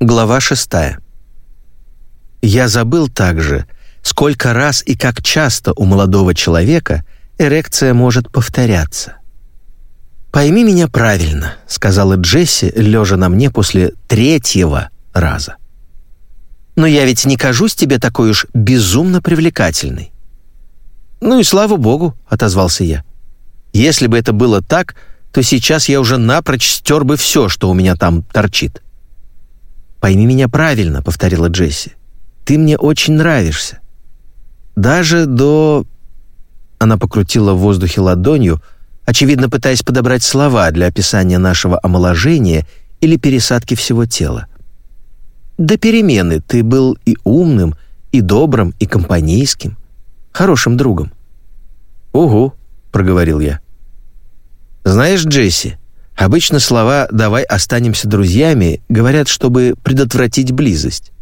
Глава шестая. Я забыл также, сколько раз и как часто у молодого человека эрекция может повторяться. «Пойми меня правильно», — сказала Джесси, лежа на мне после третьего раза. «Но я ведь не кажусь тебе такой уж безумно привлекательной». «Ну и слава богу», — отозвался я. «Если бы это было так, то сейчас я уже напрочь стер бы все, что у меня там торчит». «Пойми меня правильно», — повторила Джесси. «Ты мне очень нравишься. Даже до...» Она покрутила в воздухе ладонью, очевидно пытаясь подобрать слова для описания нашего омоложения или пересадки всего тела. «До перемены ты был и умным, и добрым, и компанейским, хорошим другом». «Угу», — проговорил я. «Знаешь, Джесси, Обычно слова «давай останемся друзьями» говорят, чтобы предотвратить близость.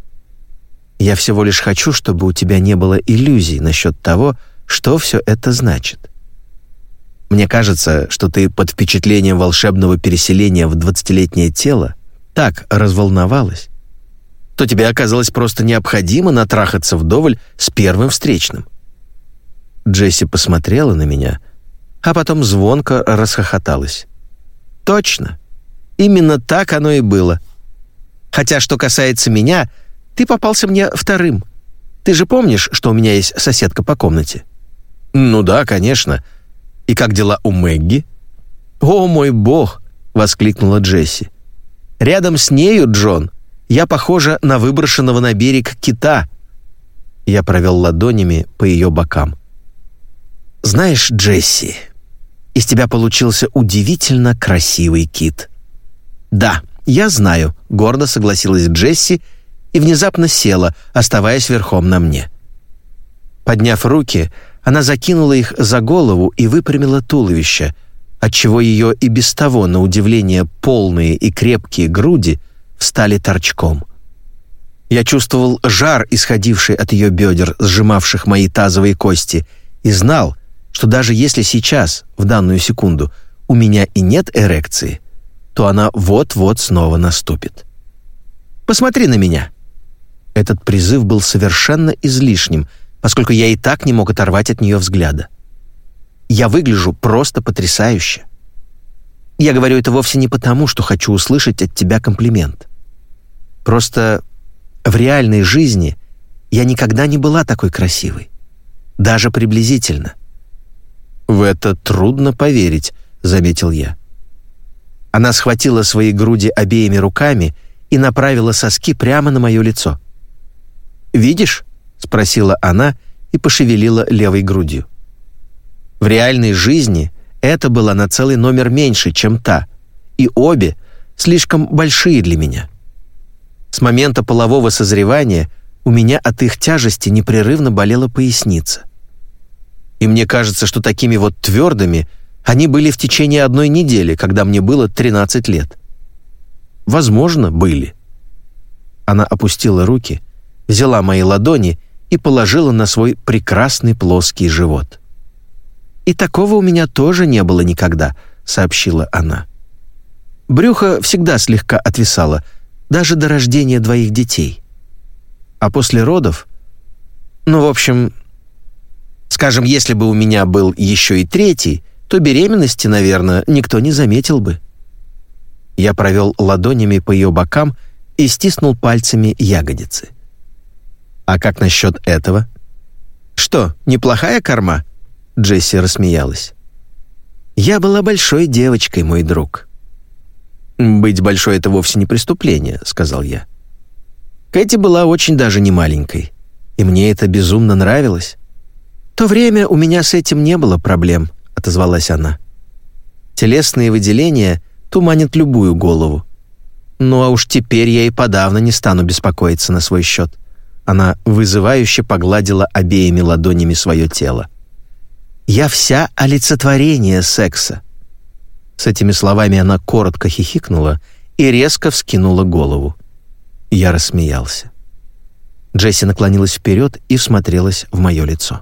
Я всего лишь хочу, чтобы у тебя не было иллюзий насчет того, что все это значит. Мне кажется, что ты под впечатлением волшебного переселения в двадцатилетнее тело так разволновалась, то тебе оказалось просто необходимо натрахаться вдоволь с первым встречным. Джесси посмотрела на меня, а потом звонко расхохоталась. Точно. Именно так оно и было. Хотя, что касается меня, ты попался мне вторым. Ты же помнишь, что у меня есть соседка по комнате? Ну да, конечно. И как дела у Мэгги? О, мой бог, воскликнула Джесси. Рядом с нею, Джон, я похожа на выброшенного на берег кита. Я провел ладонями по ее бокам. Знаешь, Джесси, из тебя получился удивительно красивый кит». «Да, я знаю», — гордо согласилась Джесси и внезапно села, оставаясь верхом на мне. Подняв руки, она закинула их за голову и выпрямила туловище, отчего ее и без того, на удивление, полные и крепкие груди встали торчком. Я чувствовал жар, исходивший от ее бедер, сжимавших мои тазовые кости, и знал, что даже если сейчас, в данную секунду, у меня и нет эрекции, то она вот-вот снова наступит. «Посмотри на меня!» Этот призыв был совершенно излишним, поскольку я и так не мог оторвать от нее взгляда. Я выгляжу просто потрясающе. Я говорю это вовсе не потому, что хочу услышать от тебя комплимент. Просто в реальной жизни я никогда не была такой красивой. Даже приблизительно. «В это трудно поверить», — заметил я. Она схватила свои груди обеими руками и направила соски прямо на мое лицо. «Видишь?» — спросила она и пошевелила левой грудью. В реальной жизни это была на целый номер меньше, чем та, и обе слишком большие для меня. С момента полового созревания у меня от их тяжести непрерывно болела поясница. И мне кажется, что такими вот твердыми они были в течение одной недели, когда мне было 13 лет. Возможно, были. Она опустила руки, взяла мои ладони и положила на свой прекрасный плоский живот. «И такого у меня тоже не было никогда», — сообщила она. Брюхо всегда слегка отвисало, даже до рождения двоих детей. А после родов... Ну, в общем, Скажем, если бы у меня был еще и третий, то беременности, наверное, никто не заметил бы. Я провел ладонями по ее бокам и стиснул пальцами ягодицы. «А как насчет этого?» «Что, неплохая корма?» Джесси рассмеялась. «Я была большой девочкой, мой друг». «Быть большой — это вовсе не преступление», — сказал я. Кэти была очень даже не маленькой, и мне это безумно нравилось то время у меня с этим не было проблем», — отозвалась она. «Телесные выделения туманят любую голову. Ну а уж теперь я и подавно не стану беспокоиться на свой счет». Она вызывающе погладила обеими ладонями свое тело. «Я вся олицетворение секса». С этими словами она коротко хихикнула и резко вскинула голову. Я рассмеялся. Джесси наклонилась вперед и всмотрелась в мое лицо.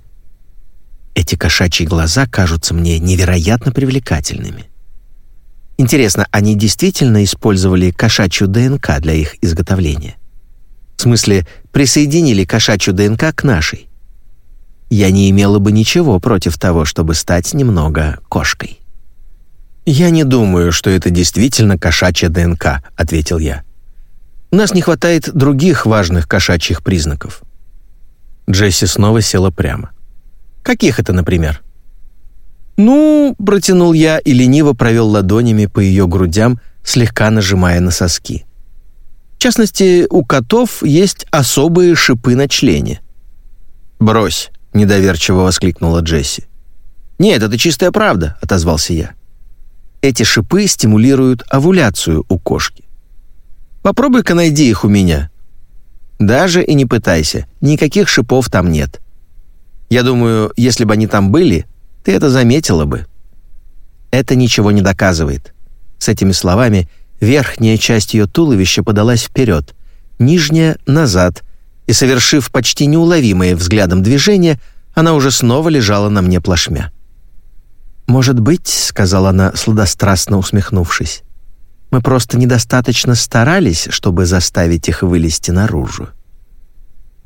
Эти кошачьи глаза кажутся мне невероятно привлекательными. Интересно, они действительно использовали кошачью ДНК для их изготовления? В смысле, присоединили кошачью ДНК к нашей? Я не имела бы ничего против того, чтобы стать немного кошкой. «Я не думаю, что это действительно кошачья ДНК», — ответил я. «У нас не хватает других важных кошачьих признаков». Джесси снова села прямо. «Каких это, например?» «Ну», — протянул я и лениво провел ладонями по ее грудям, слегка нажимая на соски. В частности, у котов есть особые шипы на члене. «Брось», — недоверчиво воскликнула Джесси. «Нет, это чистая правда», — отозвался я. Эти шипы стимулируют овуляцию у кошки. Попробуй-ка найди их у меня. Даже и не пытайся, никаких шипов там нет. Я думаю, если бы они там были, ты это заметила бы. Это ничего не доказывает. С этими словами верхняя часть ее туловища подалась вперед, нижняя — назад, и, совершив почти неуловимое взглядом движение, она уже снова лежала на мне плашмя. «Может быть, — сказала она, сладострастно усмехнувшись, — мы просто недостаточно старались, чтобы заставить их вылезти наружу».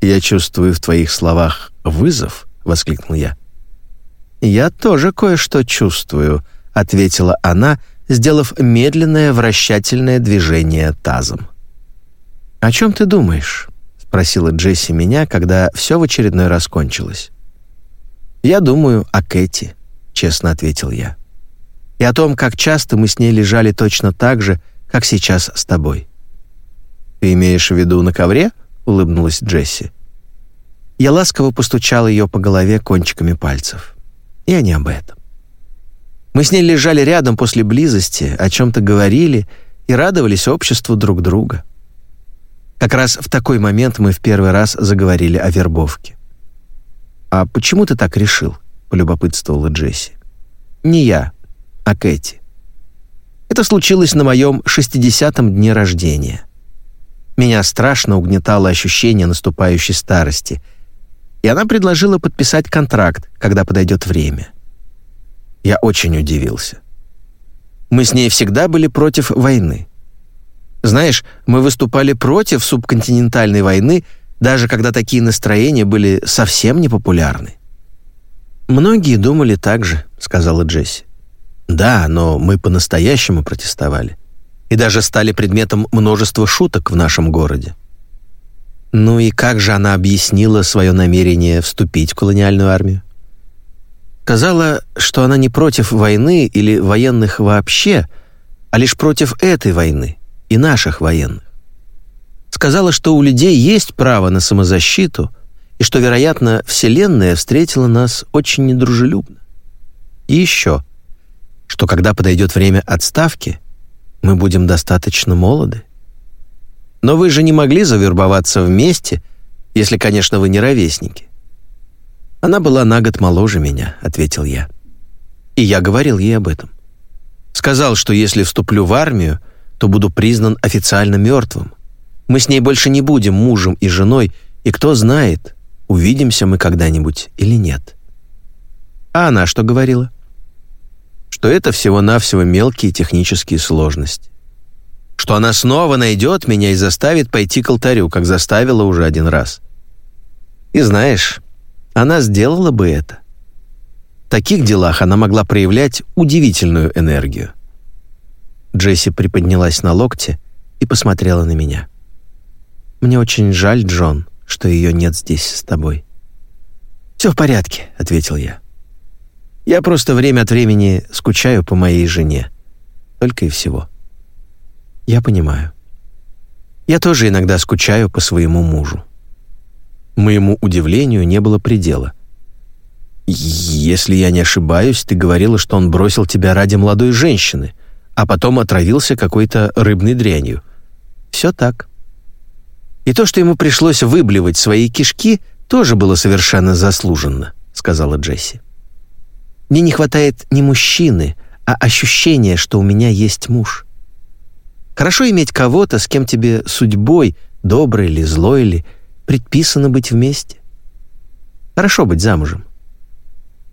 «Я чувствую в твоих словах вызов», — воскликнул я. «Я тоже кое-что чувствую», — ответила она, сделав медленное вращательное движение тазом. «О чем ты думаешь?» — спросила Джесси меня, когда все в очередной раз кончилось. «Я думаю о Кэти», — честно ответил я. «И о том, как часто мы с ней лежали точно так же, как сейчас с тобой». «Ты имеешь в виду на ковре?» — улыбнулась Джесси. Я ласково постучал ее по голове кончиками пальцев. Я не об этом. Мы с ней лежали рядом после близости, о чем-то говорили и радовались обществу друг друга. Как раз в такой момент мы в первый раз заговорили о вербовке. «А почему ты так решил?» полюбопытствовала Джесси. «Не я, а Кэти. Это случилось на моем шестидесятом дне рождения. Меня страшно угнетало ощущение наступающей старости, и она предложила подписать контракт, когда подойдет время. Я очень удивился. Мы с ней всегда были против войны. Знаешь, мы выступали против субконтинентальной войны, даже когда такие настроения были совсем непопулярны. «Многие думали так же», — сказала Джесси. «Да, но мы по-настоящему протестовали. И даже стали предметом множества шуток в нашем городе». Ну и как же она объяснила свое намерение вступить в колониальную армию? Сказала, что она не против войны или военных вообще, а лишь против этой войны и наших военных. Сказала, что у людей есть право на самозащиту — и что, вероятно, Вселенная встретила нас очень недружелюбно. И еще, что когда подойдет время отставки, мы будем достаточно молоды. Но вы же не могли завербоваться вместе, если, конечно, вы не ровесники. Она была на год моложе меня, ответил я. И я говорил ей об этом. Сказал, что если вступлю в армию, то буду признан официально мертвым. Мы с ней больше не будем мужем и женой, и кто знает, увидимся мы когда-нибудь или нет. А она что говорила? Что это всего-навсего мелкие технические сложности. Что она снова найдет меня и заставит пойти к алтарю, как заставила уже один раз. И знаешь, она сделала бы это. В таких делах она могла проявлять удивительную энергию. Джесси приподнялась на локте и посмотрела на меня. «Мне очень жаль, Джон что ее нет здесь с тобой». «Все в порядке», — ответил я. «Я просто время от времени скучаю по моей жене. Только и всего». «Я понимаю. Я тоже иногда скучаю по своему мужу». Моему удивлению не было предела. «Если я не ошибаюсь, ты говорила, что он бросил тебя ради молодой женщины, а потом отравился какой-то рыбной дрянью. Все так». И то, что ему пришлось выблевать свои кишки, тоже было совершенно заслуженно», — сказала Джесси. «Мне не хватает не мужчины, а ощущения, что у меня есть муж. Хорошо иметь кого-то, с кем тебе судьбой, доброй или злой или, предписано быть вместе. Хорошо быть замужем.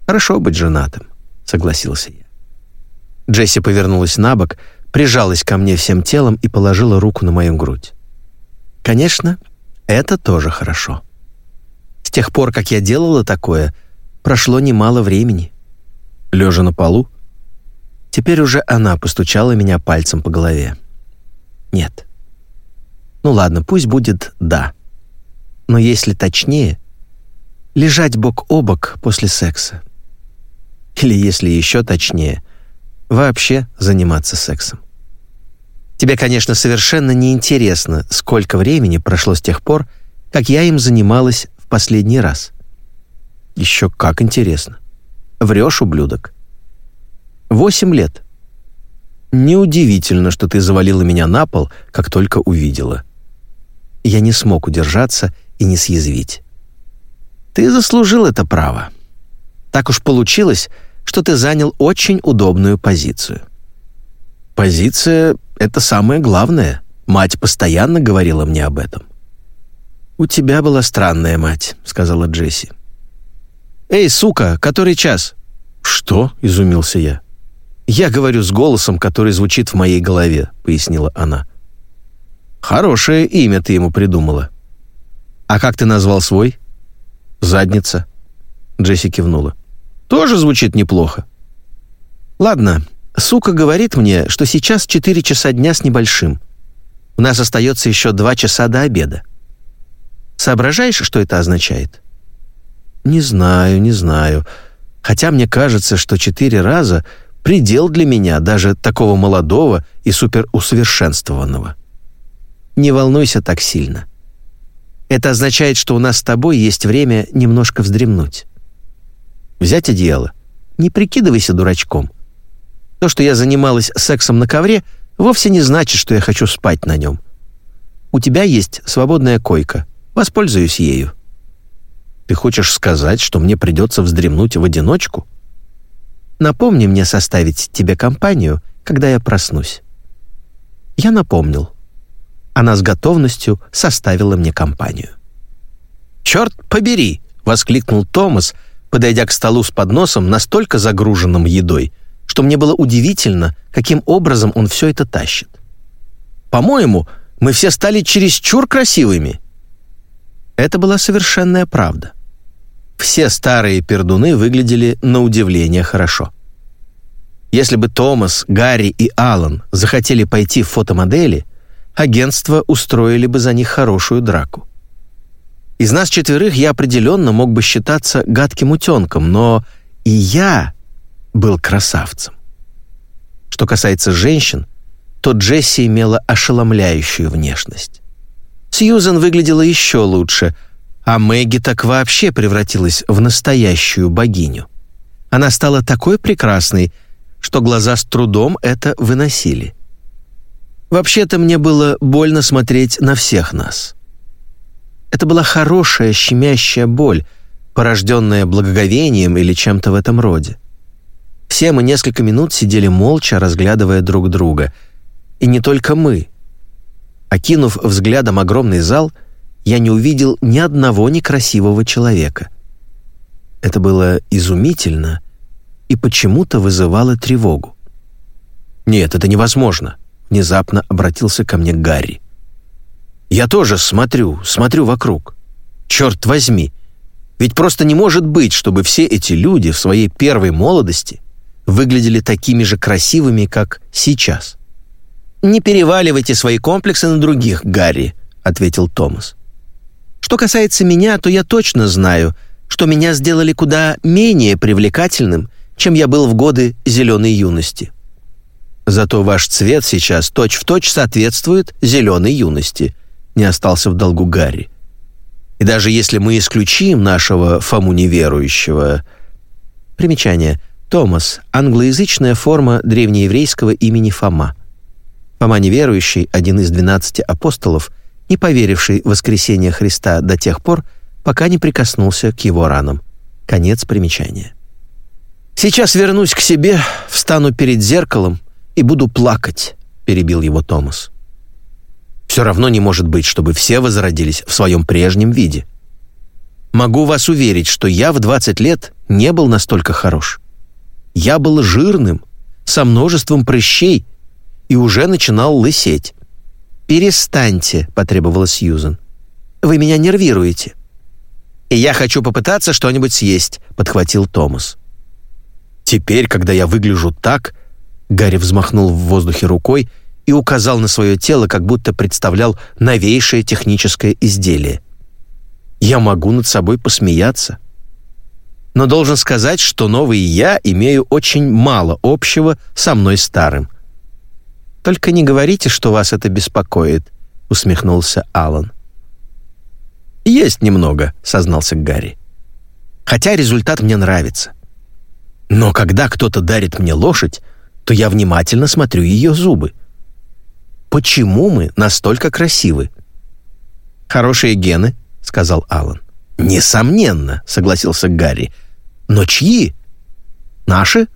Хорошо быть женатым», — согласился я. Джесси повернулась на бок, прижалась ко мне всем телом и положила руку на мою грудь. Конечно, это тоже хорошо. С тех пор, как я делала такое, прошло немало времени. Лежа на полу, теперь уже она постучала меня пальцем по голове. Нет. Ну ладно, пусть будет «да». Но если точнее, лежать бок о бок после секса. Или, если еще точнее, вообще заниматься сексом. Тебе, конечно, совершенно не интересно, сколько времени прошло с тех пор, как я им занималась в последний раз. Еще как интересно. Врешь, ублюдок. Восемь лет. Неудивительно, что ты завалила меня на пол, как только увидела. Я не смог удержаться и не съязвить. Ты заслужил это право. Так уж получилось, что ты занял очень удобную позицию. Позиция — это самое главное. Мать постоянно говорила мне об этом. «У тебя была странная мать», — сказала Джесси. «Эй, сука, который час?» «Что?» — изумился я. «Я говорю с голосом, который звучит в моей голове», — пояснила она. «Хорошее имя ты ему придумала». «А как ты назвал свой?» «Задница». Джесси кивнула. «Тоже звучит неплохо». «Ладно, сука говорит мне, что сейчас 4 часа дня с небольшим. У нас остается еще 2 часа до обеда. Соображаешь, что это означает?» «Не знаю, не знаю. Хотя мне кажется, что четыре раза — предел для меня, даже такого молодого и суперусовершенствованного. Не волнуйся так сильно. Это означает, что у нас с тобой есть время немножко вздремнуть. Взять одеяло. Не прикидывайся дурачком. То, что я занималась сексом на ковре, вовсе не значит, что я хочу спать на нем. У тебя есть свободная койка. Воспользуюсь ею. Ты хочешь сказать, что мне придется вздремнуть в одиночку? Напомни мне составить тебе компанию, когда я проснусь». Я напомнил. Она с готовностью составила мне компанию. «Черт побери!» — воскликнул Томас, подойдя к столу с подносом, настолько загруженным едой, что мне было удивительно, каким образом он все это тащит. «По-моему, мы все стали чересчур красивыми». Это была совершенная правда. Все старые пердуны выглядели на удивление хорошо. Если бы Томас, Гарри и Алан захотели пойти в фотомодели, агентство устроили бы за них хорошую драку. Из нас четверых я определенно мог бы считаться гадким утенком, но и я был красавцем. Что касается женщин, то Джесси имела ошеломляющую внешность. Сьюзен выглядела еще лучше — а Мэгги так вообще превратилась в настоящую богиню. Она стала такой прекрасной, что глаза с трудом это выносили. Вообще-то мне было больно смотреть на всех нас. Это была хорошая, щемящая боль, порожденная благоговением или чем-то в этом роде. Все мы несколько минут сидели молча, разглядывая друг друга. И не только мы. Окинув взглядом огромный зал — я не увидел ни одного некрасивого человека. Это было изумительно и почему-то вызывало тревогу. «Нет, это невозможно», — внезапно обратился ко мне Гарри. «Я тоже смотрю, смотрю вокруг. Черт возьми, ведь просто не может быть, чтобы все эти люди в своей первой молодости выглядели такими же красивыми, как сейчас». «Не переваливайте свои комплексы на других, Гарри», — ответил Томас. Что касается меня, то я точно знаю, что меня сделали куда менее привлекательным, чем я был в годы зеленой юности. Зато ваш цвет сейчас точь-в-точь точь соответствует зеленой юности, не остался в долгу Гарри. И даже если мы исключим нашего Фому неверующего... Примечание. Томас — англоязычная форма древнееврейского имени Фома. Фома неверующий, один из двенадцати апостолов, не поверивший в воскресение Христа до тех пор, пока не прикоснулся к его ранам. Конец примечания. «Сейчас вернусь к себе, встану перед зеркалом и буду плакать», — перебил его Томас. «Все равно не может быть, чтобы все возродились в своем прежнем виде. Могу вас уверить, что я в 20 лет не был настолько хорош. Я был жирным, со множеством прыщей и уже начинал лысеть. «Перестаньте», — потребовала Сьюзен. «Вы меня нервируете». «И я хочу попытаться что-нибудь съесть», — подхватил Томас. «Теперь, когда я выгляжу так...» Гарри взмахнул в воздухе рукой и указал на свое тело, как будто представлял новейшее техническое изделие. «Я могу над собой посмеяться» но должен сказать, что новый я имею очень мало общего со мной старым. Только не говорите, что вас это беспокоит, усмехнулся Алан. Есть немного, сознался Гарри. Хотя результат мне нравится. Но когда кто-то дарит мне лошадь, то я внимательно смотрю ее зубы. Почему мы настолько красивы? Хорошие гены, сказал Алан. Несомненно, согласился Гарри. Но чьи? Наши?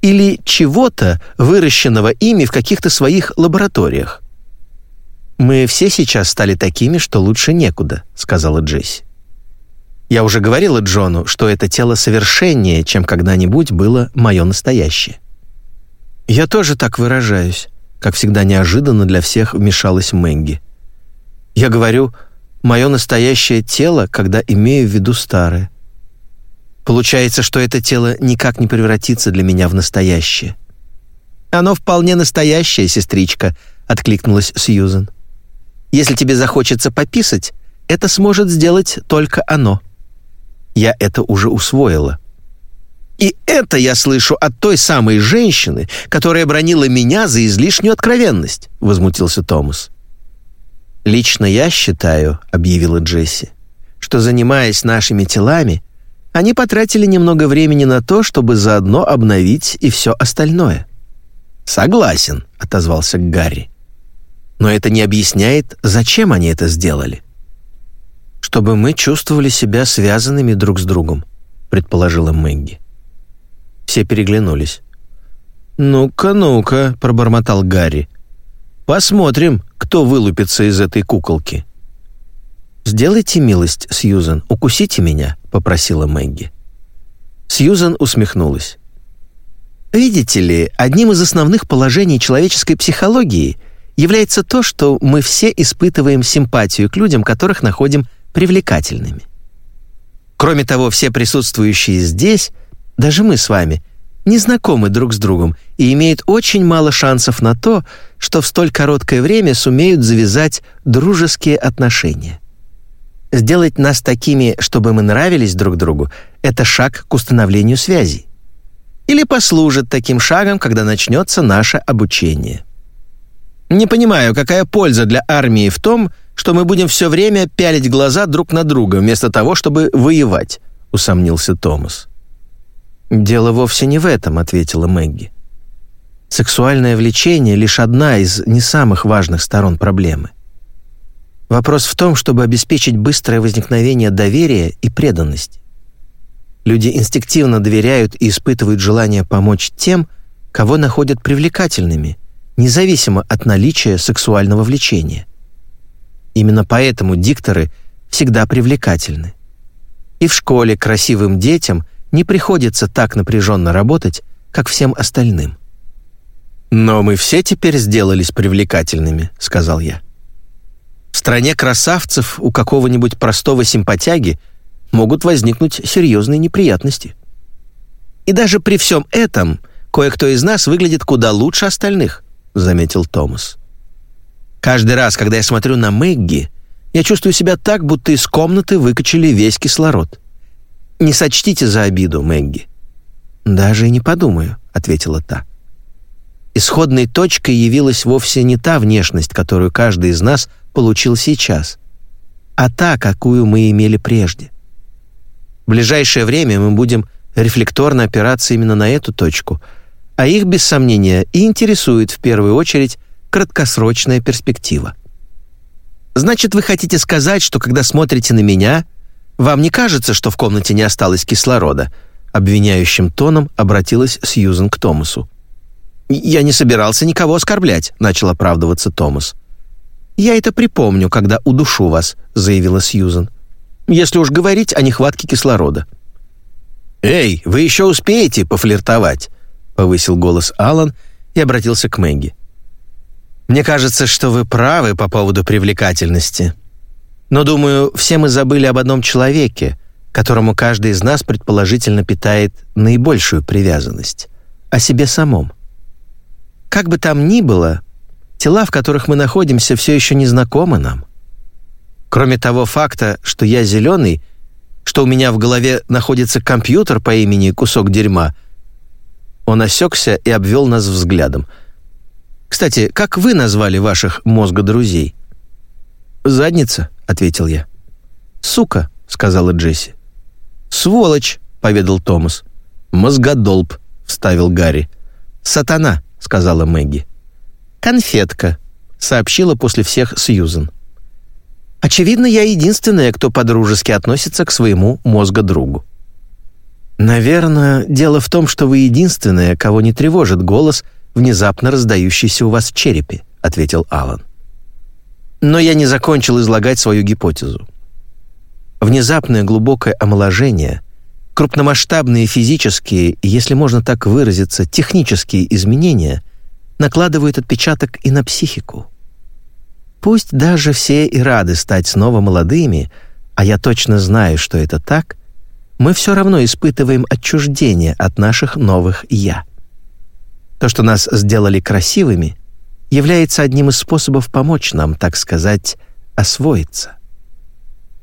Или чего-то, выращенного ими в каких-то своих лабораториях? «Мы все сейчас стали такими, что лучше некуда», — сказала Джесси. «Я уже говорила Джону, что это тело совершеннее, чем когда-нибудь было мое настоящее». «Я тоже так выражаюсь», — как всегда неожиданно для всех вмешалась Мэнги. «Я говорю, мое настоящее тело, когда имею в виду старое. Получается, что это тело никак не превратится для меня в настоящее. Оно вполне настоящее, сестричка, откликнулась Сьюзен. Если тебе захочется пописать, это сможет сделать только оно. Я это уже усвоила. И это я слышу от той самой женщины, которая бронила меня за излишнюю откровенность, возмутился Томас. Лично я считаю, объявила Джесси, что занимаясь нашими телами, они потратили немного времени на то, чтобы заодно обновить и все остальное. «Согласен», — отозвался Гарри. «Но это не объясняет, зачем они это сделали». «Чтобы мы чувствовали себя связанными друг с другом», — предположила Мэгги. Все переглянулись. «Ну-ка, ну-ка», — пробормотал Гарри. «Посмотрим, кто вылупится из этой куколки». «Сделайте милость, Сьюзен, укусите меня», — попросила Мэгги. Сьюзен усмехнулась. «Видите ли, одним из основных положений человеческой психологии является то, что мы все испытываем симпатию к людям, которых находим привлекательными. Кроме того, все присутствующие здесь, даже мы с вами, не знакомы друг с другом и имеют очень мало шансов на то, что в столь короткое время сумеют завязать дружеские отношения. Сделать нас такими, чтобы мы нравились друг другу, это шаг к установлению связей. Или послужит таким шагом, когда начнется наше обучение. Не понимаю, какая польза для армии в том, что мы будем все время пялить глаза друг на друга, вместо того, чтобы воевать», — усомнился Томас. «Дело вовсе не в этом», — ответила Мэгги. «Сексуальное влечение — лишь одна из не самых важных сторон проблемы. Вопрос в том, чтобы обеспечить быстрое возникновение доверия и преданности. Люди инстинктивно доверяют и испытывают желание помочь тем, кого находят привлекательными, независимо от наличия сексуального влечения. Именно поэтому дикторы всегда привлекательны. И в школе красивым детям не приходится так напряженно работать, как всем остальным. «Но мы все теперь сделались привлекательными», — сказал я. В стране красавцев у какого-нибудь простого симпатяги могут возникнуть серьезные неприятности. И даже при всем этом кое-кто из нас выглядит куда лучше остальных, заметил Томас. Каждый раз, когда я смотрю на Мэгги, я чувствую себя так, будто из комнаты выкачали весь кислород. Не сочтите за обиду, Мэгги. Даже и не подумаю, ответила та. Исходной точкой явилась вовсе не та внешность, которую каждый из нас получил сейчас, а та, какую мы имели прежде. В ближайшее время мы будем рефлекторно опираться именно на эту точку, а их, без сомнения, и интересует в первую очередь краткосрочная перспектива. Значит, вы хотите сказать, что когда смотрите на меня, вам не кажется, что в комнате не осталось кислорода? Обвиняющим тоном обратилась Сьюзен к Томасу. «Я не собирался никого оскорблять», — начал оправдываться Томас. «Я это припомню, когда удушу вас», — заявила Сьюзен. «Если уж говорить о нехватке кислорода». «Эй, вы еще успеете пофлиртовать?» повысил голос Алан и обратился к Мэгги. «Мне кажется, что вы правы по поводу привлекательности. Но, думаю, все мы забыли об одном человеке, которому каждый из нас предположительно питает наибольшую привязанность — о себе самом. Как бы там ни было, тела, в которых мы находимся, все еще не знакомы нам. Кроме того факта, что я зеленый, что у меня в голове находится компьютер по имени «Кусок дерьма», он осекся и обвел нас взглядом. «Кстати, как вы назвали ваших мозгодрузей?» «Задница», — ответил я. «Сука», — сказала Джесси. «Сволочь», — поведал Томас. «Мозгодолб», — вставил Гарри. «Сатана», — сказала Мэгги. «Конфетка», — сообщила после всех Сьюзен. «Очевидно, я единственная, кто подружески относится к своему мозгодругу». «Наверное, дело в том, что вы единственная, кого не тревожит голос, внезапно раздающийся у вас в черепе», — ответил Алан. Но я не закончил излагать свою гипотезу. Внезапное глубокое омоложение, крупномасштабные физические если можно так выразиться, технические изменения накладывают отпечаток и на психику. Пусть даже все и рады стать снова молодыми, а я точно знаю, что это так, мы все равно испытываем отчуждение от наших новых «я». То, что нас сделали красивыми, является одним из способов помочь нам, так сказать, освоиться.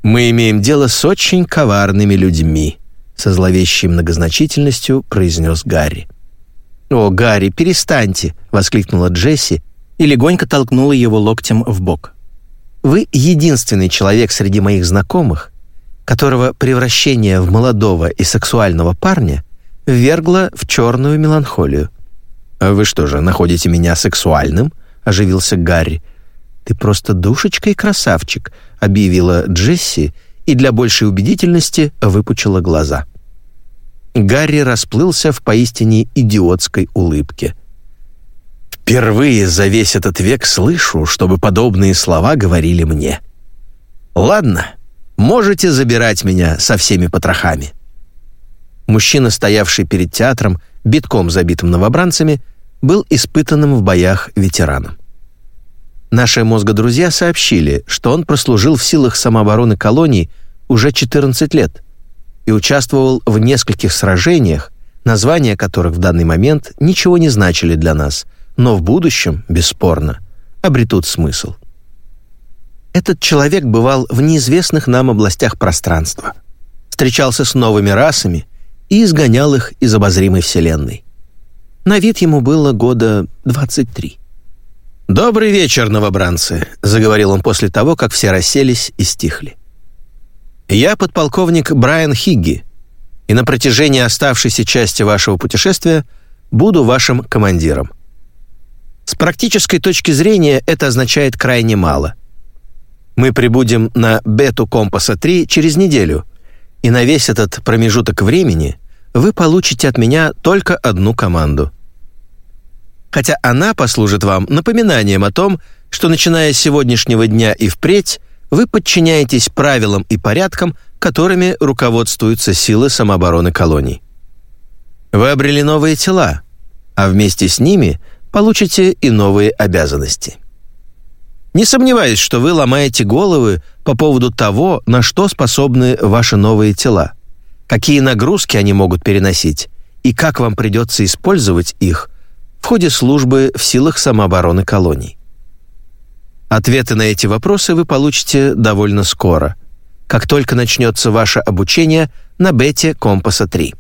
«Мы имеем дело с очень коварными людьми», со зловещей многозначительностью произнес Гарри. «О, Гарри, перестаньте!» — воскликнула Джесси и легонько толкнула его локтем в бок. «Вы единственный человек среди моих знакомых, которого превращение в молодого и сексуального парня ввергло в черную меланхолию. «А вы что же, находите меня сексуальным?» — оживился Гарри. «Ты просто душечка и красавчик», — объявила Джесси и для большей убедительности выпучила глаза. Гарри расплылся в поистине идиотской улыбке. «Впервые за весь этот век слышу, чтобы подобные слова говорили мне. Ладно, Можете забирать меня со всеми потрохами». Мужчина, стоявший перед театром, битком забитым новобранцами, был испытанным в боях ветераном. Наши мозгодрузья сообщили, что он прослужил в силах самообороны колоний уже 14 лет и участвовал в нескольких сражениях, названия которых в данный момент ничего не значили для нас, но в будущем, бесспорно, обретут смысл. Этот человек бывал в неизвестных нам областях пространства, встречался с новыми расами и изгонял их из обозримой Вселенной. На вид ему было года 23. «Добрый вечер, новобранцы», — заговорил он после того, как все расселись и стихли. «Я подполковник Брайан Хигги, и на протяжении оставшейся части вашего путешествия буду вашим командиром. С практической точки зрения это означает крайне мало — мы прибудем на бету компаса 3 через неделю, и на весь этот промежуток времени вы получите от меня только одну команду. Хотя она послужит вам напоминанием о том, что начиная с сегодняшнего дня и впредь вы подчиняетесь правилам и порядкам, которыми руководствуются силы самообороны колоний. Вы обрели новые тела, а вместе с ними получите и новые обязанности. Не сомневаюсь, что вы ломаете головы по поводу того, на что способны ваши новые тела, какие нагрузки они могут переносить и как вам придется использовать их в ходе службы в силах самообороны колоний. Ответы на эти вопросы вы получите довольно скоро, как только начнется ваше обучение на бете Компаса 3.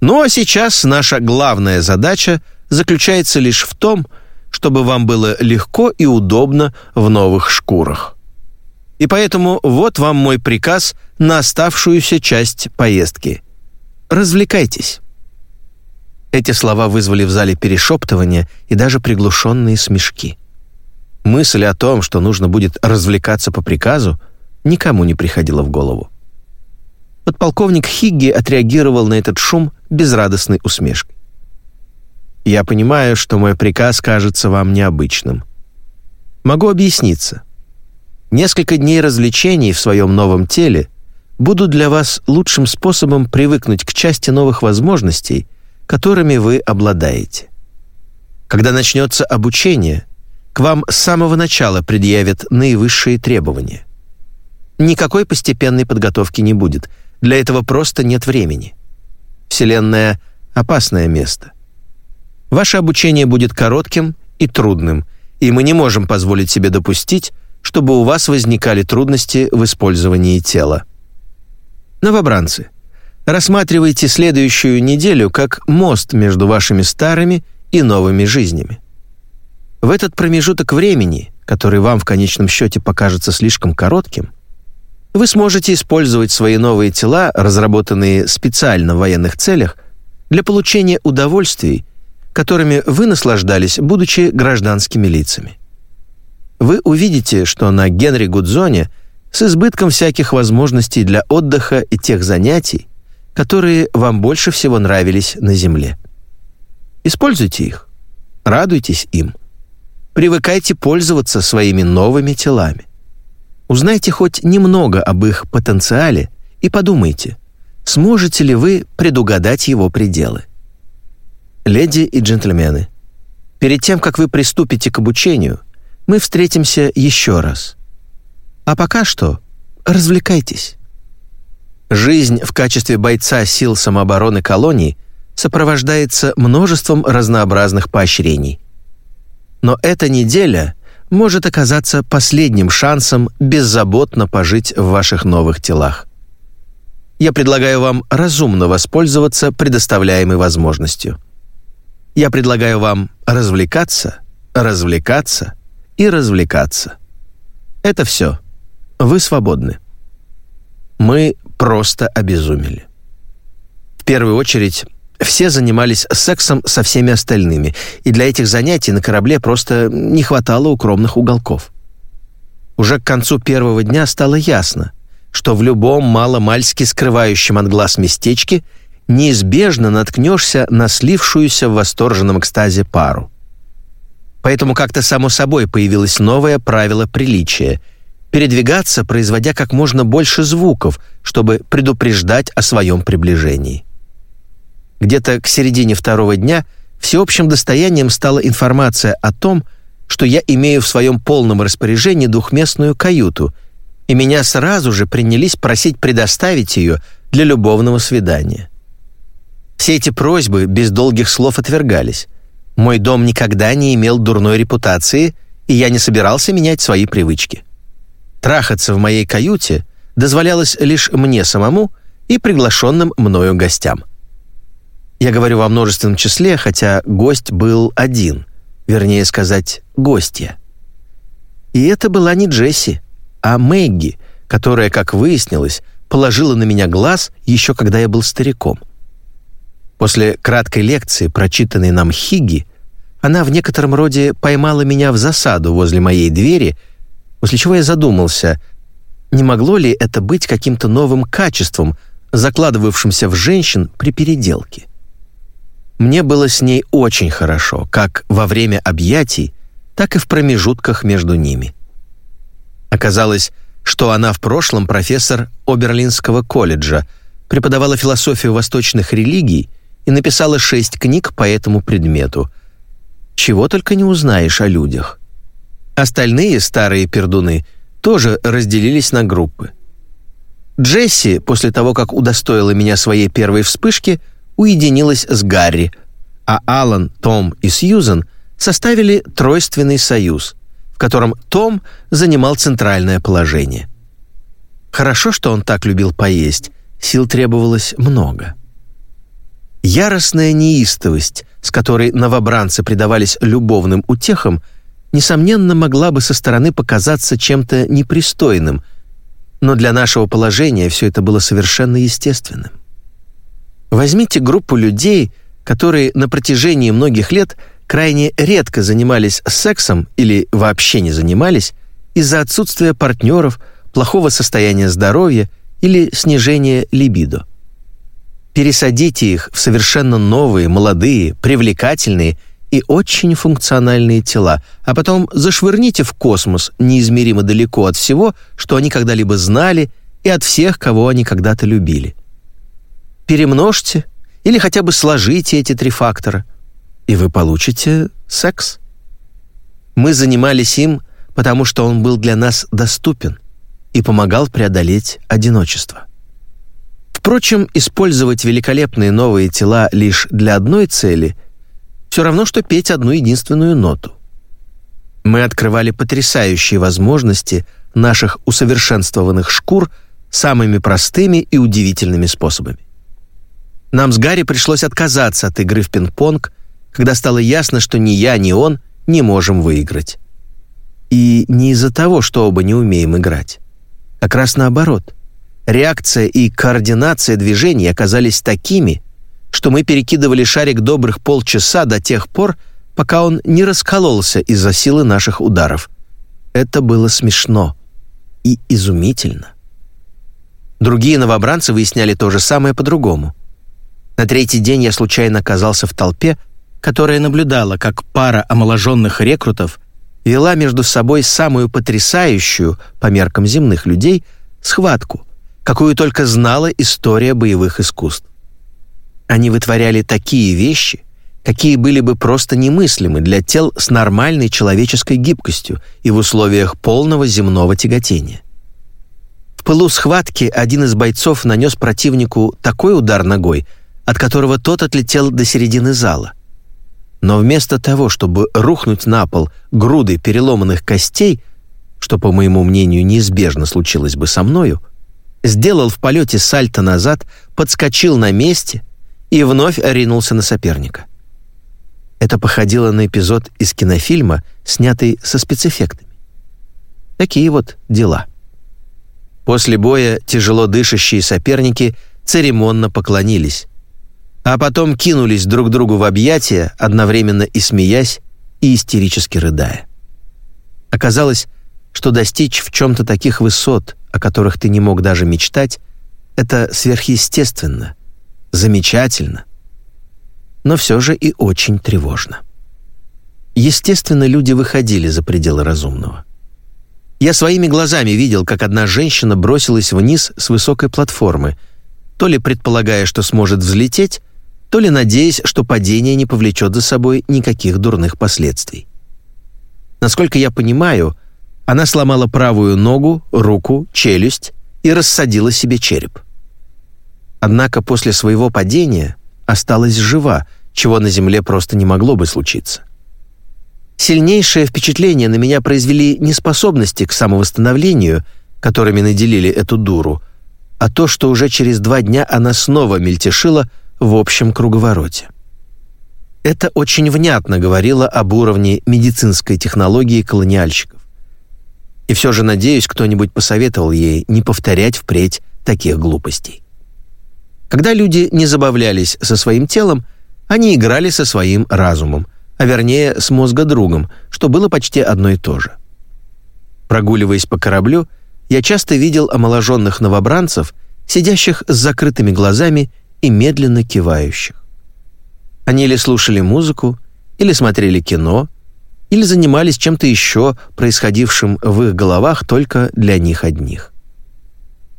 Ну а сейчас наша главная задача заключается лишь в том, что чтобы вам было легко и удобно в новых шкурах. И поэтому вот вам мой приказ на оставшуюся часть поездки. Развлекайтесь. Эти слова вызвали в зале перешептывания и даже приглушенные смешки. Мысль о том, что нужно будет развлекаться по приказу, никому не приходила в голову. Подполковник Хигги отреагировал на этот шум безрадостной усмешкой. Я понимаю, что мой приказ кажется вам необычным. Могу объясниться. Несколько дней развлечений в своем новом теле будут для вас лучшим способом привыкнуть к части новых возможностей, которыми вы обладаете. Когда начнется обучение, к вам с самого начала предъявят наивысшие требования. Никакой постепенной подготовки не будет. Для этого просто нет времени. Вселенная — опасное место. Ваше обучение будет коротким и трудным, и мы не можем позволить себе допустить, чтобы у вас возникали трудности в использовании тела. Новобранцы, рассматривайте следующую неделю как мост между вашими старыми и новыми жизнями. В этот промежуток времени, который вам в конечном счете покажется слишком коротким, вы сможете использовать свои новые тела, разработанные специально в военных целях, для получения удовольствий, которыми вы наслаждались, будучи гражданскими лицами. Вы увидите, что на Генри Гудзоне с избытком всяких возможностей для отдыха и тех занятий, которые вам больше всего нравились на Земле. Используйте их, радуйтесь им, привыкайте пользоваться своими новыми телами. Узнайте хоть немного об их потенциале и подумайте, сможете ли вы предугадать его пределы. Леди и джентльмены, перед тем, как вы приступите к обучению, мы встретимся еще раз. А пока что развлекайтесь. Жизнь в качестве бойца сил самообороны колонии сопровождается множеством разнообразных поощрений. Но эта неделя может оказаться последним шансом беззаботно пожить в ваших новых телах. Я предлагаю вам разумно воспользоваться предоставляемой возможностью. Я предлагаю вам развлекаться, развлекаться и развлекаться. Это все. Вы свободны. Мы просто обезумели. В первую очередь, все занимались сексом со всеми остальными, и для этих занятий на корабле просто не хватало укромных уголков. Уже к концу первого дня стало ясно, что в любом маломальски скрывающем от глаз местечке неизбежно наткнешься на слившуюся в восторженном экстазе пару. Поэтому как-то само собой появилось новое правило приличия — передвигаться, производя как можно больше звуков, чтобы предупреждать о своем приближении. Где-то к середине второго дня всеобщим достоянием стала информация о том, что я имею в своем полном распоряжении двухместную каюту, и меня сразу же принялись просить предоставить ее для любовного свидания. Все эти просьбы без долгих слов отвергались. Мой дом никогда не имел дурной репутации, и я не собирался менять свои привычки. Трахаться в моей каюте дозволялось лишь мне самому и приглашенным мною гостям – я говорю во множественном числе, хотя гость был один, вернее сказать, гостья. И это была не Джесси, а Мэгги, которая, как выяснилось, положила на меня глаз еще когда я был стариком. После краткой лекции, прочитанной нам Хигги, она в некотором роде поймала меня в засаду возле моей двери, после чего я задумался, не могло ли это быть каким-то новым качеством, закладывавшимся в женщин при переделке. Мне было с ней очень хорошо, как во время объятий, так и в промежутках между ними. Оказалось, что она в прошлом профессор Оберлинского колледжа, преподавала философию восточных религий и написала шесть книг по этому предмету. Чего только не узнаешь о людях. Остальные старые пердуны тоже разделились на группы. Джесси, после того, как удостоила меня своей первой вспышки, уединилась с Гарри, а Алан, Том и Сьюзен составили тройственный союз, в котором Том занимал центральное положение. Хорошо, что он так любил поесть, сил требовалось много. Яростная неистовость, с которой новобранцы предавались любовным утехам, несомненно, могла бы со стороны показаться чем-то непристойным, но для нашего положения все это было совершенно естественным. Возьмите группу людей, которые на протяжении многих лет крайне редко занимались сексом или вообще не занимались из-за отсутствия партнеров, плохого состояния здоровья или снижения либидо. Пересадите их в совершенно новые, молодые, привлекательные и очень функциональные тела, а потом зашвырните в космос неизмеримо далеко от всего, что они когда-либо знали и от всех, кого они когда-то любили перемножьте Или хотя бы сложите эти три фактора, и вы получите секс. Мы занимались им, потому что он был для нас доступен и помогал преодолеть одиночество. Впрочем, использовать великолепные новые тела лишь для одной цели все равно, что петь одну единственную ноту. Мы открывали потрясающие возможности наших усовершенствованных шкур самыми простыми и удивительными способами. Нам с Гарри пришлось отказаться от игры в пинг-понг, когда стало ясно, что ни я, ни он не можем выиграть. И не из-за того, что оба не умеем играть. Как раз наоборот. Реакция и координация движений оказались такими, что мы перекидывали шарик добрых полчаса до тех пор, пока он не раскололся из-за силы наших ударов. Это было смешно и изумительно. Другие новобранцы выясняли то же самое по-другому. На третий день я случайно оказался в толпе, которая наблюдала, как пара омоложенных рекрутов вела между собой самую потрясающую, по меркам земных людей, схватку, какую только знала история боевых искусств. Они вытворяли такие вещи, какие были бы просто немыслимы для тел с нормальной человеческой гибкостью и в условиях полного земного тяготения. В пылу схватки один из бойцов нанес противнику такой удар ногой, от которого тот отлетел до середины зала. Но вместо того, чтобы рухнуть на пол грудой переломанных костей, что, по моему мнению, неизбежно случилось бы со мною, сделал в полете сальто назад, подскочил на месте и вновь ринулся на соперника. Это походило на эпизод из кинофильма, снятый со спецэффектами. Такие вот дела. После боя тяжело дышащие соперники церемонно поклонились, а потом кинулись друг другу в объятия, одновременно и смеясь, и истерически рыдая. Оказалось, что достичь в чем-то таких высот, о которых ты не мог даже мечтать, это сверхъестественно, замечательно — но все же и очень тревожно. Естественно, люди выходили за пределы разумного. Я своими глазами видел, как одна женщина бросилась вниз с высокой платформы, то ли предполагая, что сможет взлететь, то ли надеясь, что падение не повлечет за собой никаких дурных последствий. Насколько я понимаю, она сломала правую ногу, руку, челюсть и рассадила себе череп. Однако после своего падения осталась жива, чего на Земле просто не могло бы случиться. Сильнейшее впечатление на меня произвели не способности к самовосстановлению, которыми наделили эту дуру, а то, что уже через два дня она снова мельтешила в общем круговороте. Это очень внятно говорило об уровне медицинской технологии колониальщиков. И все же, надеюсь, кто-нибудь посоветовал ей не повторять впредь таких глупостей. Когда люди не забавлялись со своим телом, они играли со своим разумом, а вернее с мозгодругом, что было почти одно и то же. Прогуливаясь по кораблю, я часто видел омоложенных новобранцев, сидящих с закрытыми глазами и медленно кивающих. Они или слушали музыку, или смотрели кино, или занимались чем-то еще, происходившим в их головах только для них одних.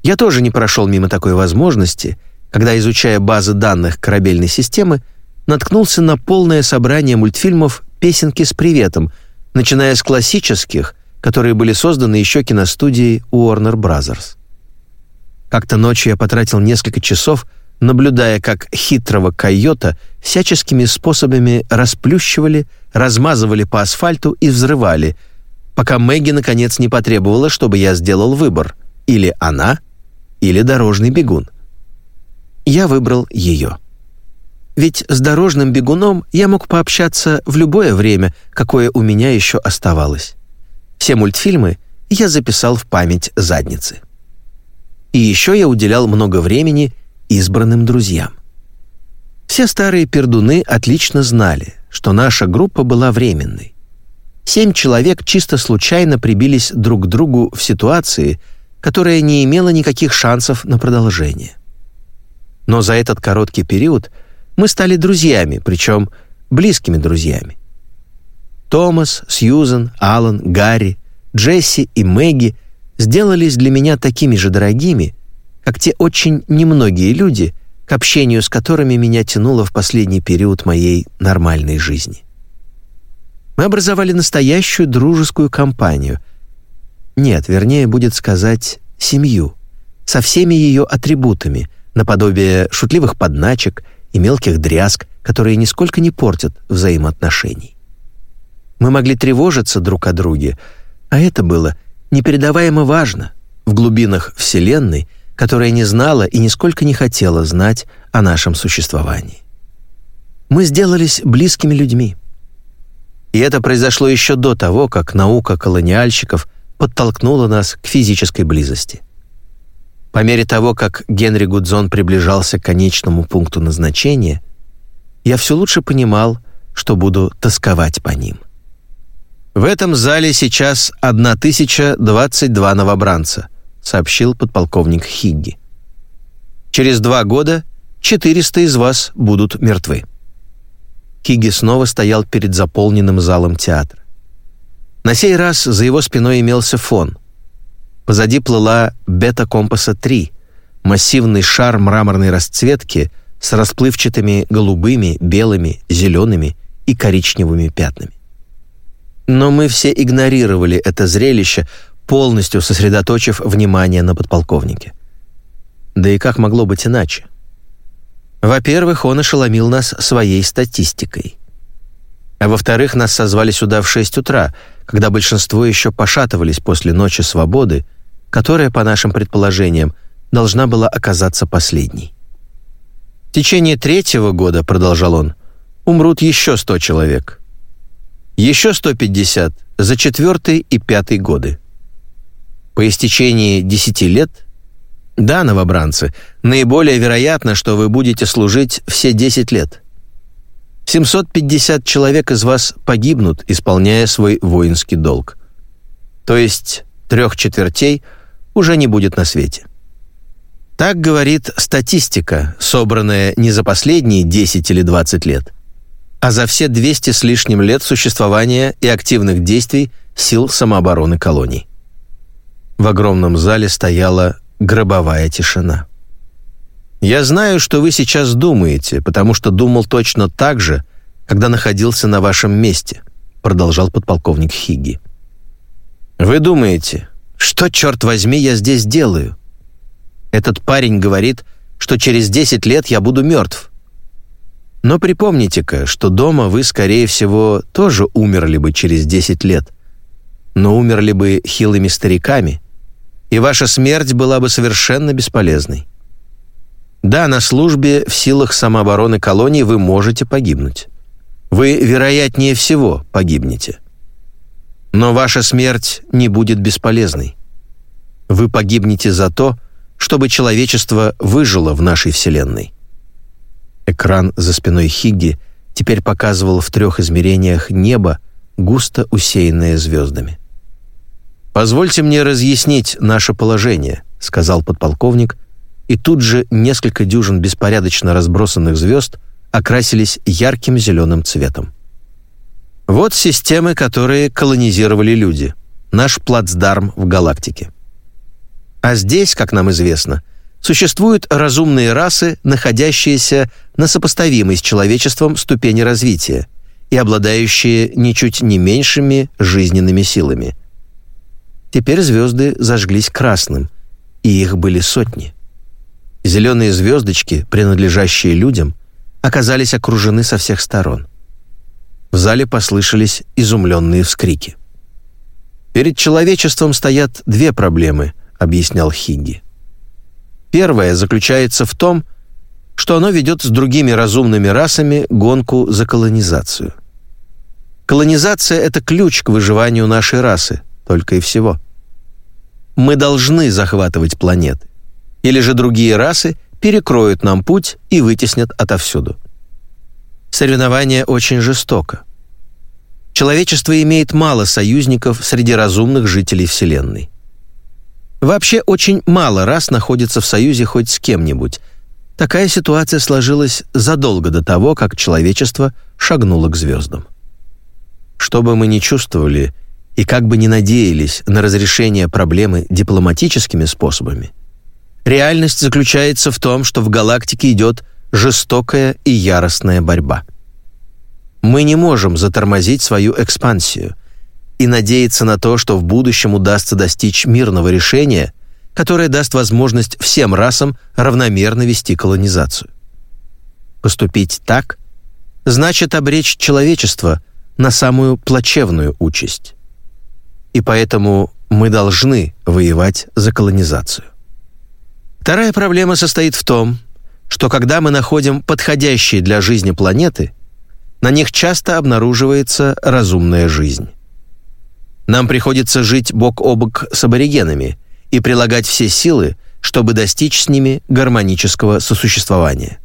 Я тоже не прошел мимо такой возможности, когда, изучая базы данных корабельной системы, наткнулся на полное собрание мультфильмов «Песенки с приветом», начиная с классических, которые были созданы еще киностудией Warner Bros. Как-то ночью я потратил несколько часов, наблюдая, как хитрого койота всяческими способами расплющивали, размазывали по асфальту и взрывали, пока Мэгги наконец не потребовала, чтобы я сделал выбор – или она, или дорожный бегун. Я выбрал ее. Ведь с дорожным бегуном я мог пообщаться в любое время, какое у меня еще оставалось. Все мультфильмы я записал в память задницы. И еще я уделял много времени избранным друзьям. Все старые пердуны отлично знали, что наша группа была временной. Семь человек чисто случайно прибились друг к другу в ситуации, которая не имела никаких шансов на продолжение. Но за этот короткий период – мы стали друзьями, причем близкими друзьями. Томас, Сьюзен, Алан, Гарри, Джесси и Мэгги сделались для меня такими же дорогими, как те очень немногие люди, к общению с которыми меня тянуло в последний период моей нормальной жизни. Мы образовали настоящую дружескую компанию. Нет, вернее, будет сказать, семью, со всеми ее атрибутами, наподобие шутливых подначек и мелких дрязг, которые нисколько не портят взаимоотношений. Мы могли тревожиться друг о друге, а это было непередаваемо важно в глубинах Вселенной, которая не знала и нисколько не хотела знать о нашем существовании. Мы сделались близкими людьми — и это произошло еще до того, как наука колониальщиков подтолкнула нас к физической близости. По мере того, как Генри Гудзон приближался к конечному пункту назначения, я все лучше понимал, что буду тосковать по ним. «В этом зале сейчас 1022 новобранца», сообщил подполковник Хигги. «Через два года 400 из вас будут мертвы». Киги снова стоял перед заполненным залом театра. На сей раз за его спиной имелся фон. Позади плыла бета-компаса-3, массивный шар мраморной расцветки с расплывчатыми голубыми, белыми, зелеными и коричневыми пятнами. Но мы все игнорировали это зрелище, полностью сосредоточив внимание на подполковнике. Да и как могло быть иначе? Во-первых, он ошеломил нас своей статистикой. А во-вторых, нас созвали сюда в 6 утра, когда большинство еще пошатывались после ночи свободы, которая, по нашим предположениям, должна была оказаться последней. В течение третьего года, продолжал он, умрут еще 100 человек. Еще 150 за четвертый и пятый годы. По истечении 10 лет – да, новобранцы, наиболее вероятно, что вы будете служить все 10 лет. 750 человек из вас погибнут, исполняя свой воинский долг. То есть трех четвертей уже не будет на свете. Так говорит статистика, собранная не за последние 10 или 20 лет, а за все 200 с лишним лет существования и активных действий сил самообороны колоний. В огромном зале стояла гробовая тишина. «Я знаю, что вы сейчас думаете, потому что думал точно так же, когда находился на вашем месте», продолжал подполковник Хиги. «Вы думаете, что, черт возьми, я здесь делаю? Этот парень говорит, что через 10 лет я буду мертв. Но припомните-ка, что дома вы, скорее всего, тоже умерли бы через 10 лет, но умерли бы хилыми стариками – и ваша смерть была бы совершенно бесполезной. Да, на службе в силах самообороны колонии вы можете погибнуть. Вы, вероятнее всего, погибнете. Но ваша смерть не будет бесполезной. Вы погибнете за то, чтобы человечество выжило в нашей Вселенной. Экран за спиной Хигги теперь показывал в трех измерениях небо, густо усеянное звездами. «Позвольте мне разъяснить наше положение», — сказал подполковник, и тут же несколько дюжин беспорядочно разбросанных звезд окрасились ярким зеленым цветом. Вот системы, которые колонизировали люди. Наш плацдарм в галактике. А здесь, как нам известно, существуют разумные расы, находящиеся на сопоставимой с человечеством ступени развития и обладающие ничуть не меньшими жизненными силами — Теперь звезды зажглись красным, и их были сотни. Зеленые звездочки, принадлежащие людям, оказались окружены со всех сторон. В зале послышались изумленные вскрики. «Перед человечеством стоят две проблемы», — объяснял Хигги. Первая заключается в том, что оно ведет с другими разумными расами гонку за колонизацию. Колонизация — это ключ к выживанию нашей расы, только и всего. Мы должны захватывать планеты. Или же другие расы перекроют нам путь и вытеснят отовсюду. Соревнование очень жестоко. Человечество имеет мало союзников среди разумных жителей Вселенной. Вообще очень мало раз находится в союзе хоть с кем-нибудь. Такая ситуация сложилась задолго до того, как человечество шагнуло к звездам. Что бы мы ни чувствовали – и как бы ни надеялись на разрешение проблемы дипломатическими способами, Реальность заключается в том, что в галактике идет жестокая и яростная борьба. Мы не можем затормозить свою экспансию и надеяться на то, что в будущем удастся достичь мирного решения, которое даст возможность всем расам равномерно вести колонизацию. Поступить так значит обречь человечество на самую плачевную участь. И поэтому мы должны воевать за колонизацию. Вторая проблема состоит в том, что когда мы находим подходящие для жизни планеты, на них часто обнаруживается разумная жизнь. Нам приходится жить бок о бок с аборигенами и прилагать все силы, чтобы достичь с ними гармонического сосуществования.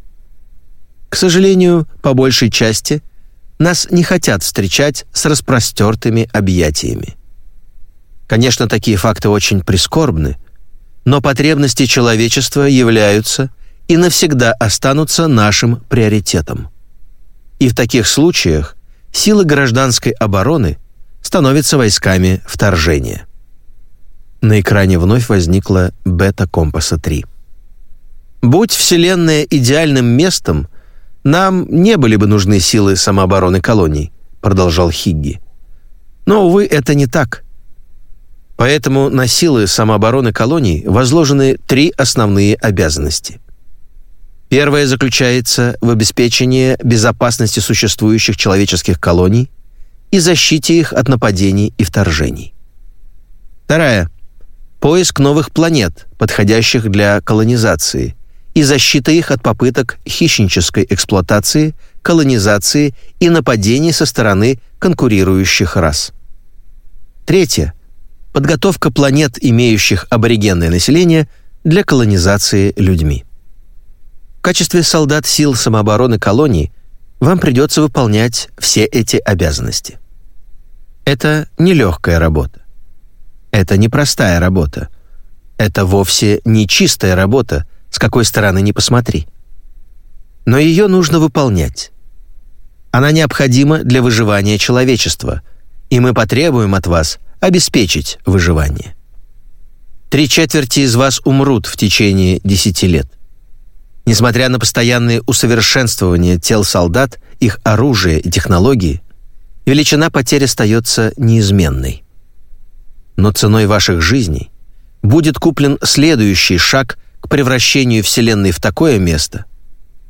К сожалению, по большей части нас не хотят встречать с распростертыми объятиями. Конечно, такие факты очень прискорбны, но потребности человечества являются и навсегда останутся нашим приоритетом. И в таких случаях силы гражданской обороны становятся войсками вторжения. На экране вновь возникла бета-компаса 3. Будь Вселенная идеальным местом, нам не были бы нужны силы самообороны колоний, продолжал Хигги. Но, увы, это не так. Поэтому на силы самообороны колоний возложены три основные обязанности. Первая заключается в обеспечении безопасности существующих человеческих колоний и защите их от нападений и вторжений. Вторая – поиск новых планет, подходящих для колонизации, и защита их от попыток хищнической эксплуатации, колонизации и нападений со стороны конкурирующих рас. Третье – подготовка планет, имеющих аборигенное население, для колонизации людьми. В качестве солдат сил самообороны колоний вам придется выполнять все эти обязанности. Это нелегкая работа. Это непростая работа. Это вовсе не чистая работа, с какой стороны ни посмотри. Но ее нужно выполнять. Она необходима для выживания человечества, и мы потребуем от вас – обеспечить выживание. Три четверти из вас умрут в течение десяти лет. Несмотря на постоянные усовершенствования тел солдат, их оружия и технологии, величина потерь остается неизменной. Но ценой ваших жизней будет куплен следующий шаг к превращению Вселенной в такое место,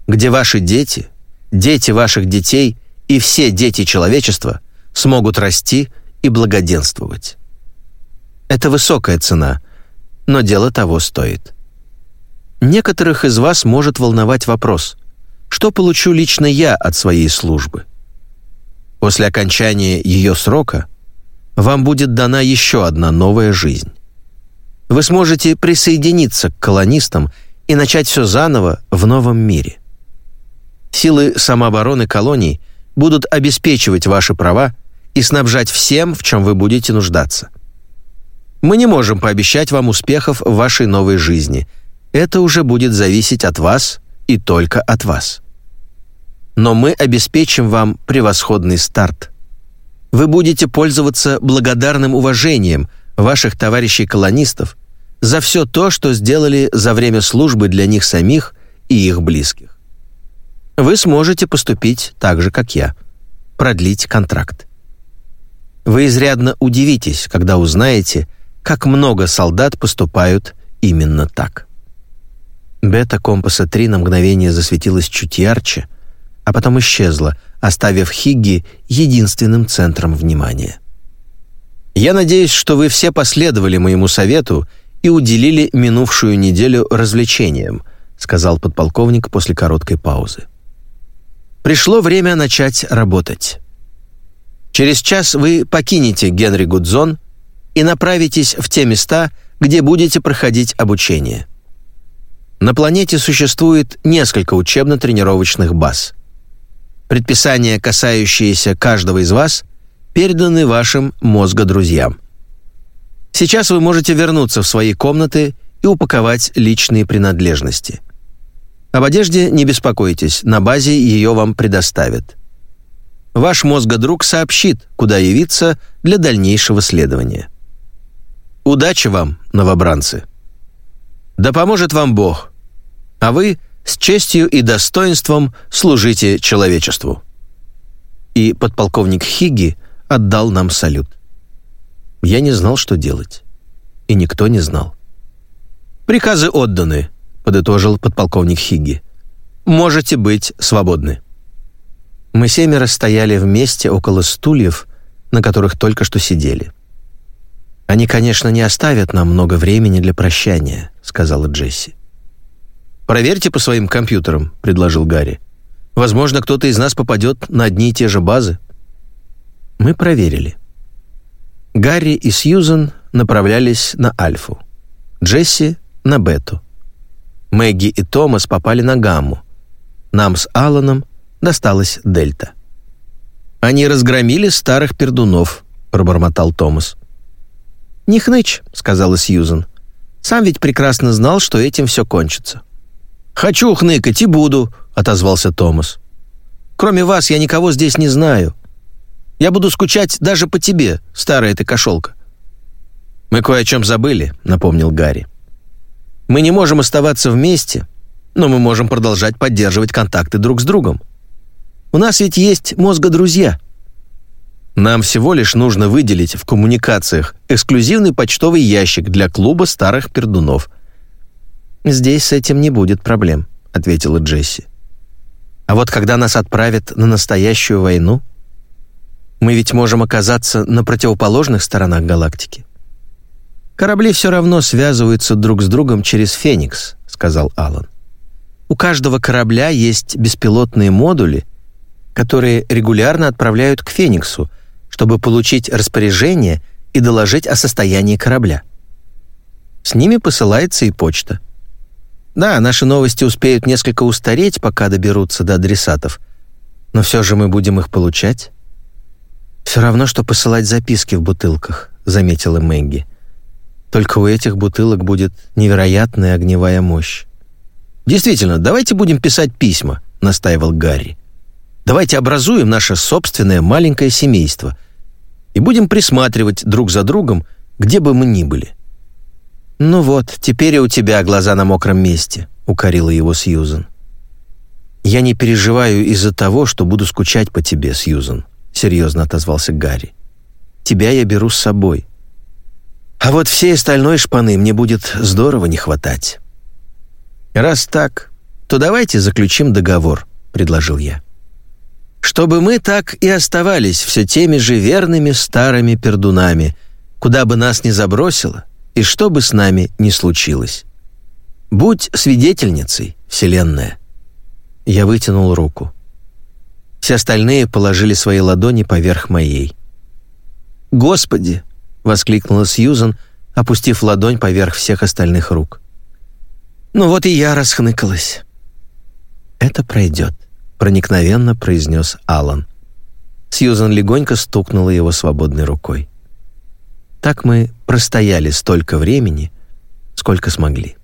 где ваши дети, дети ваших детей и все дети человечества смогут расти и благоденствовать. Это высокая цена, но дело того стоит. Некоторых из вас может волновать вопрос, что получу лично я от своей службы? После окончания ее срока вам будет дана еще одна новая жизнь. Вы сможете присоединиться к колонистам и начать все заново в новом мире. Силы самообороны колоний будут обеспечивать ваши права и снабжать всем, в чем вы будете нуждаться. Мы не можем пообещать вам успехов в вашей новой жизни. Это уже будет зависеть от вас и только от вас. Но мы обеспечим вам превосходный старт. Вы будете пользоваться благодарным уважением ваших товарищей-колонистов за все то, что сделали за время службы для них самих и их близких. Вы сможете поступить так же, как я, продлить контракт. Вы изрядно удивитесь, когда узнаете, как много солдат поступают именно так. Бета компаса 3 на мгновение засветилась чуть ярче, а потом исчезла, оставив Хигги единственным центром внимания. «Я надеюсь, что вы все последовали моему совету и уделили минувшую неделю развлечениям», сказал подполковник после короткой паузы. «Пришло время начать работать. Через час вы покинете Генри Гудзон и направитесь в те места, где будете проходить обучение. На планете существует несколько учебно-тренировочных баз. Предписания, касающиеся каждого из вас, переданы вашим мозгодрузьям. Сейчас вы можете вернуться в свои комнаты и упаковать личные принадлежности. Об одежде не беспокойтесь, на базе ее вам предоставят ваш мозгодруг сообщит, куда явиться для дальнейшего следования. Удачи вам, новобранцы! Да поможет вам Бог, а вы с честью и достоинством служите человечеству». И подполковник Хигги отдал нам салют. Я не знал, что делать. И никто не знал. «Приказы отданы», — подытожил подполковник Хигги. «Можете быть свободны». Мы семеро стояли вместе около стульев, на которых только что сидели. «Они, конечно, не оставят нам много времени для прощания», — сказала Джесси. «Проверьте по своим компьютерам», — предложил Гарри. «Возможно, кто-то из нас попадет на одни и те же базы». Мы проверили. Гарри и Сьюзен направлялись на Альфу. Джесси — на Бету. Мэгги и Томас попали на Гамму. Нам с Алланом досталась Дельта. «Они разгромили старых пердунов», — пробормотал Томас. «Не хнычь», — сказала Сьюзен. «Сам ведь прекрасно знал, что этим все кончится». «Хочу хныкать и буду», — отозвался Томас. «Кроме вас я никого здесь не знаю. Я буду скучать даже по тебе, старая ты кошелка». «Мы кое о чем забыли», — напомнил Гарри. «Мы не можем оставаться вместе, но мы можем продолжать поддерживать контакты друг с другом. У нас ведь есть мозга-друзья. Нам всего лишь нужно выделить в коммуникациях эксклюзивный почтовый ящик для клуба старых пердунов. Здесь с этим не будет проблем, ответила Джесси. А вот когда нас отправят на настоящую войну, мы ведь можем оказаться на противоположных сторонах галактики. Корабли все равно связываются друг с другом через Феникс, сказал Алан. У каждого корабля есть беспилотные модули, которые регулярно отправляют к Фениксу, чтобы получить распоряжение и доложить о состоянии корабля. С ними посылается и почта. Да, наши новости успеют несколько устареть, пока доберутся до адресатов, но все же мы будем их получать. «Все равно, что посылать записки в бутылках», — заметила Мэгги. «Только у этих бутылок будет невероятная огневая мощь». «Действительно, давайте будем писать письма», — настаивал Гарри. Давайте образуем наше собственное маленькое семейство и будем присматривать друг за другом, где бы мы ни были». «Ну вот, теперь и у тебя глаза на мокром месте», — укорила его Сьюзен. «Я не переживаю из-за того, что буду скучать по тебе, Сьюзен», — серьезно отозвался Гарри. «Тебя я беру с собой. А вот всей остальной шпаны мне будет здорово не хватать». «Раз так, то давайте заключим договор», — предложил я чтобы мы так и оставались все теми же верными старыми пердунами, куда бы нас ни забросило и что бы с нами ни случилось. Будь свидетельницей, Вселенная. Я вытянул руку. Все остальные положили свои ладони поверх моей. «Господи!» — воскликнула Сьюзан, опустив ладонь поверх всех остальных рук. «Ну вот и я расхныкалась». «Это пройдет», проникновенно произнес Алан. Сьюзан легонько стукнула его свободной рукой. Так мы простояли столько времени, сколько смогли.